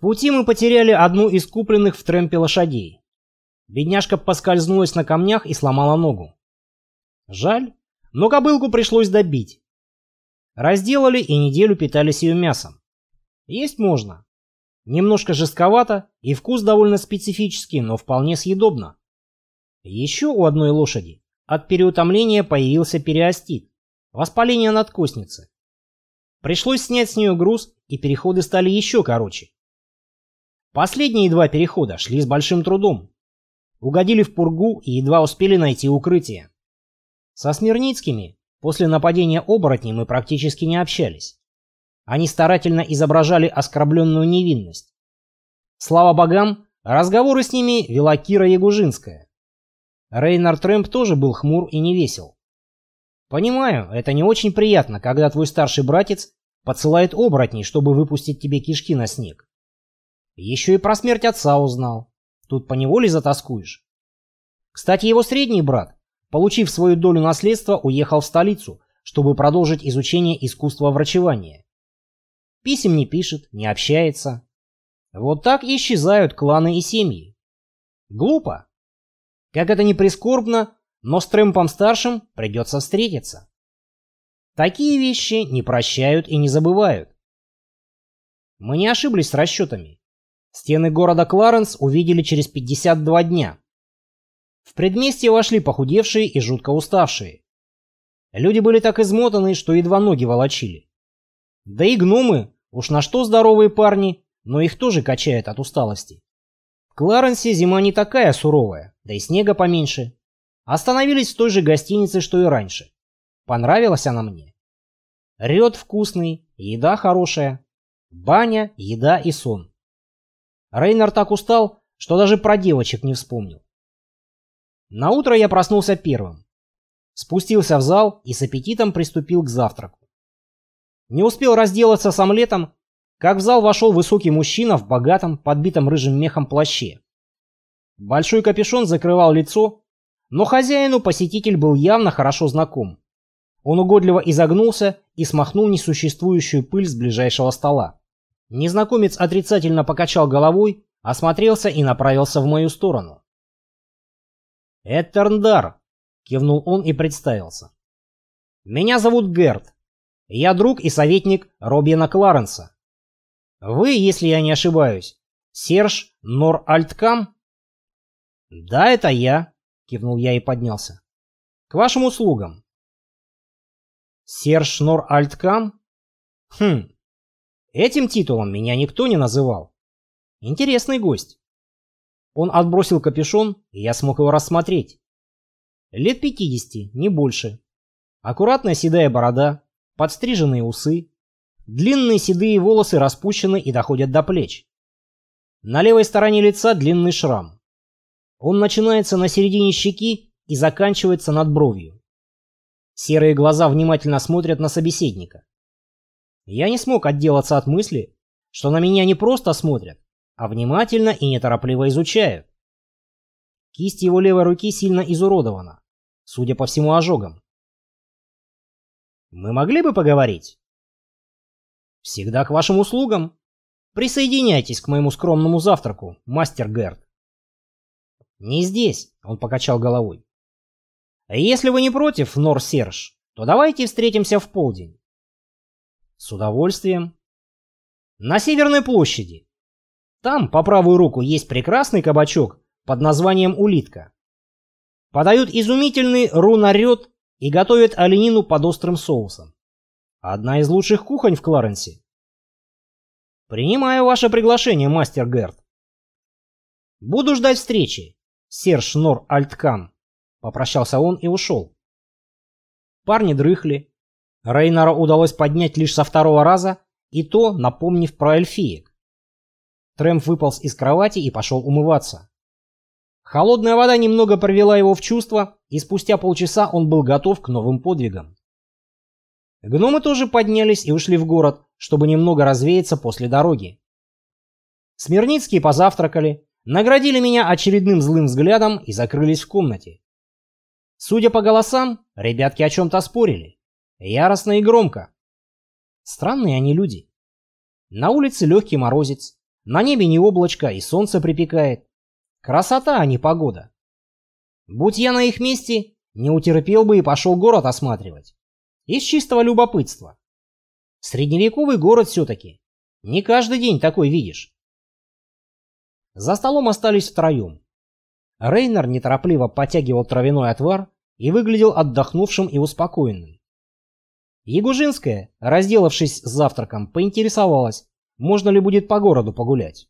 пути мы потеряли одну из купленных в Трэмпе лошадей. Бедняжка поскользнулась на камнях и сломала ногу. Жаль, но кобылку пришлось добить. Разделали и неделю питались ее мясом. Есть можно. Немножко жестковато и вкус довольно специфический, но вполне съедобно. Еще у одной лошади от переутомления появился периостит, воспаление надкосницы. Пришлось снять с нее груз, и переходы стали еще короче. Последние два перехода шли с большим трудом. Угодили в пургу и едва успели найти укрытие. Со Смирницкими после нападения оборотней мы практически не общались. Они старательно изображали оскорбленную невинность. Слава богам, разговоры с ними вела Кира Ягужинская. Рейнар Трэмп тоже был хмур и невесел. Понимаю, это не очень приятно, когда твой старший братец подсылает оборотней, чтобы выпустить тебе кишки на снег. Еще и про смерть отца узнал. Тут поневоле затаскуешь. Кстати, его средний брат, получив свою долю наследства, уехал в столицу, чтобы продолжить изучение искусства врачевания. Писем не пишет, не общается. Вот так исчезают кланы и семьи. Глупо. Как это ни прискорбно, но с Трэмпом-старшим придется встретиться. Такие вещи не прощают и не забывают. Мы не ошиблись с расчетами. Стены города Кларенс увидели через 52 дня. В предместье вошли похудевшие и жутко уставшие. Люди были так измотаны, что едва ноги волочили. Да и гномы, уж на что здоровые парни, но их тоже качает от усталости. В Кларенсе зима не такая суровая, да и снега поменьше. Остановились в той же гостинице, что и раньше. Понравилась она мне. Ред вкусный, еда хорошая. Баня, еда и сон. Рейнар так устал, что даже про девочек не вспомнил. На утро я проснулся первым. Спустился в зал и с аппетитом приступил к завтраку. Не успел разделаться с омлетом, как в зал вошел высокий мужчина в богатом, подбитом рыжим мехом плаще. Большой капюшон закрывал лицо, но хозяину посетитель был явно хорошо знаком. Он угодливо изогнулся и смахнул несуществующую пыль с ближайшего стола. Незнакомец отрицательно покачал головой, осмотрелся и направился в мою сторону. «Эттерндар!» — кивнул он и представился. «Меня зовут Герт. Я друг и советник Робина Кларенса. Вы, если я не ошибаюсь, Серж Нор Альткам?» «Да, это я», — кивнул я и поднялся. «К вашим услугам». Серж Нор Альткам? Хм, этим титулом меня никто не называл. Интересный гость. Он отбросил капюшон, и я смог его рассмотреть. Лет пятидесяти, не больше. Аккуратная седая борода, подстриженные усы, длинные седые волосы распущены и доходят до плеч. На левой стороне лица длинный шрам. Он начинается на середине щеки и заканчивается над бровью. Серые глаза внимательно смотрят на собеседника. Я не смог отделаться от мысли, что на меня не просто смотрят, а внимательно и неторопливо изучают. Кисть его левой руки сильно изуродована, судя по всему ожогам. Мы могли бы поговорить? Всегда к вашим услугам. Присоединяйтесь к моему скромному завтраку, мастер Герд. Не здесь, он покачал головой. Если вы не против, Нор Серж, то давайте встретимся в полдень. С удовольствием. На Северной площади. Там, по правую руку, есть прекрасный кабачок под названием «Улитка». Подают изумительный рунарет и готовят оленину под острым соусом. Одна из лучших кухонь в Кларенсе. Принимаю ваше приглашение, мастер Герт. Буду ждать встречи, Серж Нор Альткам. Попрощался он и ушел. Парни дрыхли. Рейнара удалось поднять лишь со второго раза, и то напомнив про эльфиек. Трэмп выполз из кровати и пошел умываться. Холодная вода немного провела его в чувство, и спустя полчаса он был готов к новым подвигам. Гномы тоже поднялись и ушли в город, чтобы немного развеяться после дороги. Смирницкие позавтракали, наградили меня очередным злым взглядом и закрылись в комнате. Судя по голосам, ребятки о чем-то спорили. Яростно и громко. Странные они люди. На улице легкий морозец, На небе не облачко и солнце припекает. Красота, а не погода. Будь я на их месте, не утерпел бы и пошел город осматривать. Из чистого любопытства. Средневековый город все-таки. Не каждый день такой видишь. За столом остались втроем. Рейнер неторопливо потягивал травяной отвар и выглядел отдохнувшим и успокоенным. Ягужинская, разделавшись с завтраком, поинтересовалась, можно ли будет по городу погулять.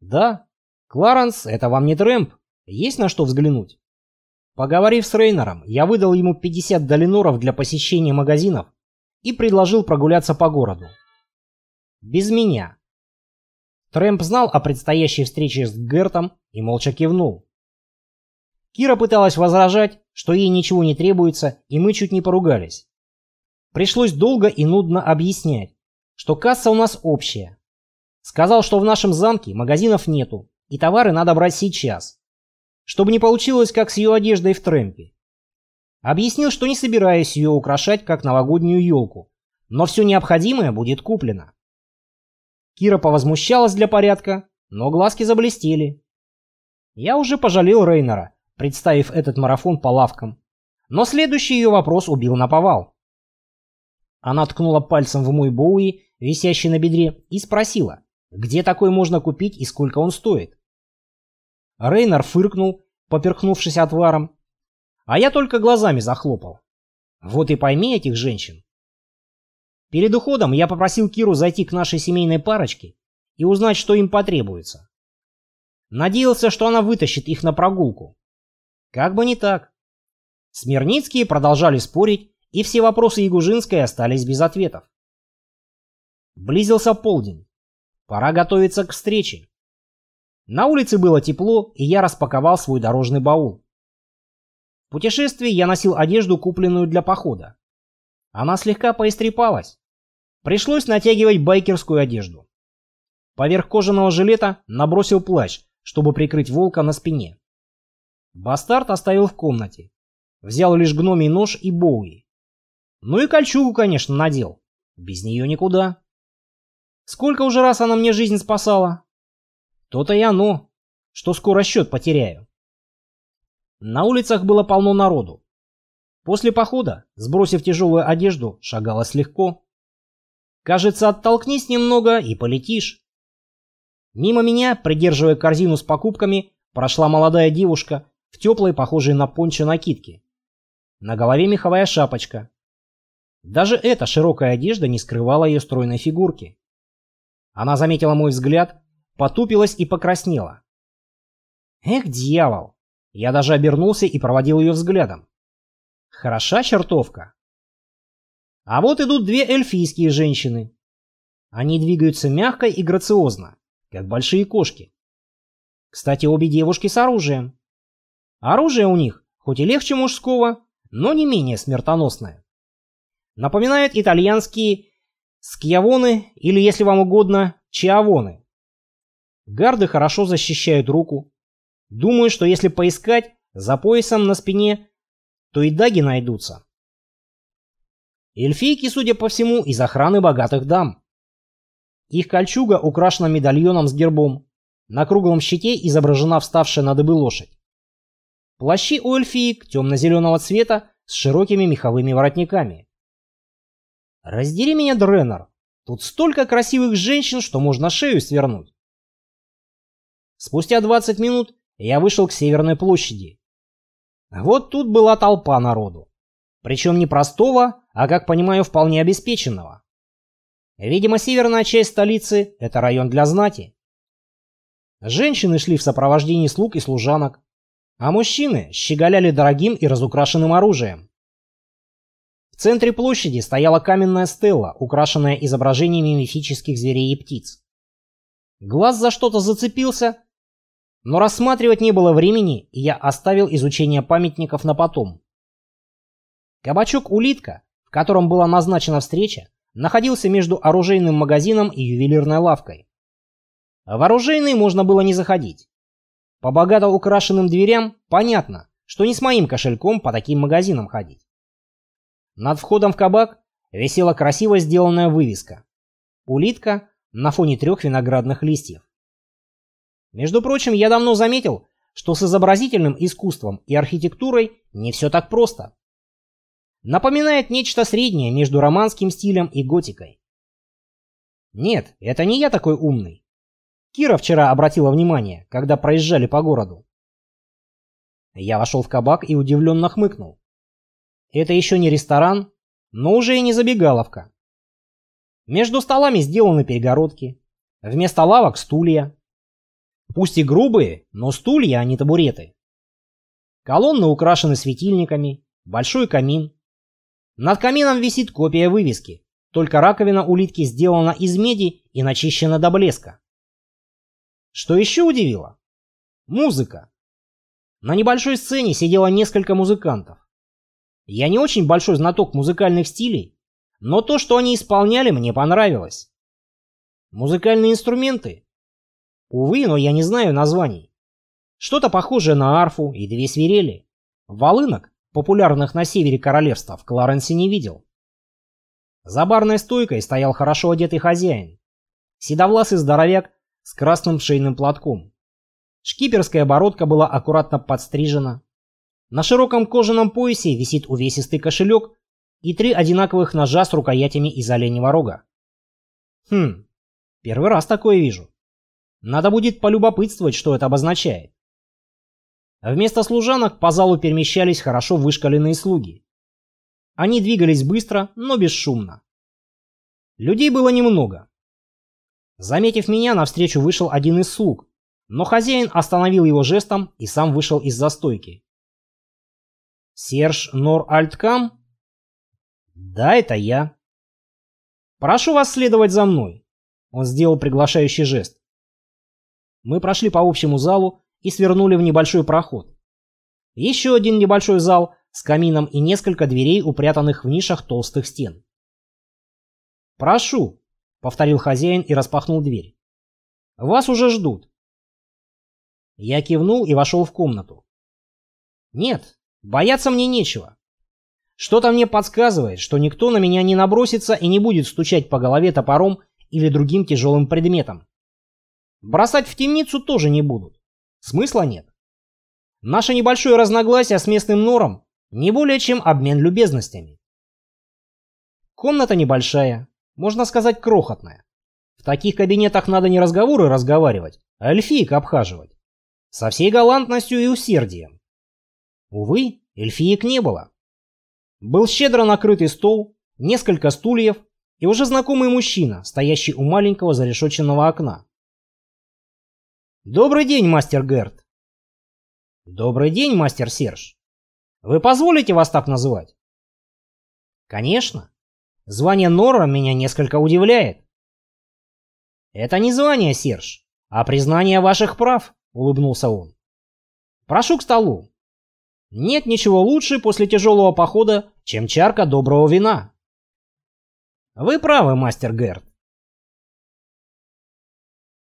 «Да, Кларенс, это вам не Трэмп, есть на что взглянуть». Поговорив с Рейнером, я выдал ему 50 долиноров для посещения магазинов и предложил прогуляться по городу. Без меня. Трэмп знал о предстоящей встрече с Гертом и молча кивнул. Кира пыталась возражать, что ей ничего не требуется, и мы чуть не поругались. Пришлось долго и нудно объяснять, что касса у нас общая. Сказал, что в нашем замке магазинов нету, и товары надо брать сейчас. Чтобы не получилось, как с ее одеждой в трэмпе. Объяснил, что не собираюсь ее украшать, как новогоднюю елку, но все необходимое будет куплено. Кира повозмущалась для порядка, но глазки заблестели. Я уже пожалел Рейнера, представив этот марафон по лавкам. Но следующий ее вопрос убил на повал. Она ткнула пальцем в мой Боуи, висящий на бедре, и спросила, где такой можно купить и сколько он стоит. Рейнер фыркнул, поперхнувшись отваром, а я только глазами захлопал. Вот и пойми этих женщин. Перед уходом я попросил Киру зайти к нашей семейной парочке и узнать, что им потребуется. Надеялся, что она вытащит их на прогулку. Как бы не так. Смирницкие продолжали спорить, и все вопросы Ягужинской остались без ответов. Близился полдень. Пора готовиться к встрече. На улице было тепло, и я распаковал свой дорожный баул. В путешествии я носил одежду, купленную для похода. Она слегка поистрепалась. Пришлось натягивать байкерскую одежду. Поверх кожаного жилета набросил плащ, чтобы прикрыть волка на спине. Бастард оставил в комнате. Взял лишь гномий нож и боуи. Ну и кольчугу, конечно, надел. Без нее никуда. Сколько уже раз она мне жизнь спасала? То-то и оно, что скоро счет потеряю. На улицах было полно народу. После похода, сбросив тяжелую одежду, шагалось легко. Кажется, оттолкнись немного и полетишь. Мимо меня, придерживая корзину с покупками, прошла молодая девушка в теплой, похожей на пончо накидке. На голове меховая шапочка. Даже эта широкая одежда не скрывала ее стройной фигурки. Она заметила мой взгляд, потупилась и покраснела. Эх, дьявол! Я даже обернулся и проводил ее взглядом. Хороша чертовка. А вот идут две эльфийские женщины. Они двигаются мягко и грациозно, как большие кошки. Кстати, обе девушки с оружием. Оружие у них, хоть и легче мужского, но не менее смертоносное. Напоминает итальянские скьявоны или, если вам угодно, чиавоны. Гарды хорошо защищают руку. Думаю, что если поискать за поясом на спине, то и даги найдутся. Эльфийки, судя по всему, из охраны богатых дам. Их кольчуга украшена медальоном с гербом. На круглом щите изображена вставшая на дыбы лошадь. Плащи у эльфиек темно-зеленого цвета с широкими меховыми воротниками. Раздери меня, Дреннер. Тут столько красивых женщин, что можно шею свернуть. Спустя 20 минут я вышел к Северной площади. Вот тут была толпа народу. Причем не простого, а, как понимаю, вполне обеспеченного. Видимо, северная часть столицы – это район для знати. Женщины шли в сопровождении слуг и служанок, а мужчины щеголяли дорогим и разукрашенным оружием. В центре площади стояла каменная стела, украшенная изображениями мифических зверей и птиц. Глаз за что-то зацепился, но рассматривать не было времени, и я оставил изучение памятников на потом. Кабачок «Улитка», в котором была назначена встреча, находился между оружейным магазином и ювелирной лавкой. В оружейный можно было не заходить. По богато украшенным дверям понятно, что не с моим кошельком по таким магазинам ходить. Над входом в кабак висела красиво сделанная вывеска. Улитка на фоне трех виноградных листьев. Между прочим, я давно заметил, что с изобразительным искусством и архитектурой не все так просто. Напоминает нечто среднее между романским стилем и готикой. Нет, это не я такой умный. Кира вчера обратила внимание, когда проезжали по городу. Я вошел в кабак и удивленно хмыкнул. Это еще не ресторан, но уже и не забегаловка. Между столами сделаны перегородки. Вместо лавок стулья. Пусть и грубые, но стулья, а не табуреты. Колонны украшены светильниками, большой камин. Над камином висит копия вывески, только раковина улитки сделана из меди и начищена до блеска. Что еще удивило? Музыка. На небольшой сцене сидело несколько музыкантов. Я не очень большой знаток музыкальных стилей, но то, что они исполняли, мне понравилось. Музыкальные инструменты? Увы, но я не знаю названий. Что-то похожее на арфу и две свирели. Волынок, популярных на севере королевства, в Кларенсе не видел. За барной стойкой стоял хорошо одетый хозяин. Седовласый здоровяк с красным шейным платком. Шкиперская бородка была аккуратно подстрижена. На широком кожаном поясе висит увесистый кошелек и три одинаковых ножа с рукоятями из оленьего рога. Хм, первый раз такое вижу. Надо будет полюбопытствовать, что это обозначает. Вместо служанок по залу перемещались хорошо вышкаленные слуги. Они двигались быстро, но бесшумно. Людей было немного. Заметив меня, навстречу вышел один из слуг, но хозяин остановил его жестом и сам вышел из застойки. «Серж Нор Альткам?» «Да, это я». «Прошу вас следовать за мной», — он сделал приглашающий жест. Мы прошли по общему залу и свернули в небольшой проход. Еще один небольшой зал с камином и несколько дверей, упрятанных в нишах толстых стен. «Прошу», повторил хозяин и распахнул дверь. Вас уже ждут. Я кивнул и вошел в комнату. Нет, бояться мне нечего. Что-то мне подсказывает, что никто на меня не набросится и не будет стучать по голове топором или другим тяжелым предметом. Бросать в темницу тоже не будут. Смысла нет. Наше небольшое разногласие с местным нором не более чем обмен любезностями. Комната небольшая, можно сказать, крохотная. В таких кабинетах надо не разговоры разговаривать, а эльфиек обхаживать. Со всей галантностью и усердием. Увы, эльфиек не было. Был щедро накрытый стол, несколько стульев и уже знакомый мужчина, стоящий у маленького зарешоченного окна. «Добрый день, мастер Герт!» «Добрый день, мастер Серж! Вы позволите вас так называть?» «Конечно. Звание Нора меня несколько удивляет. Это не звание, Серж, а признание ваших прав, улыбнулся он. Прошу к столу. Нет ничего лучше после тяжелого похода, чем чарка доброго вина. Вы правы, мастер Герт.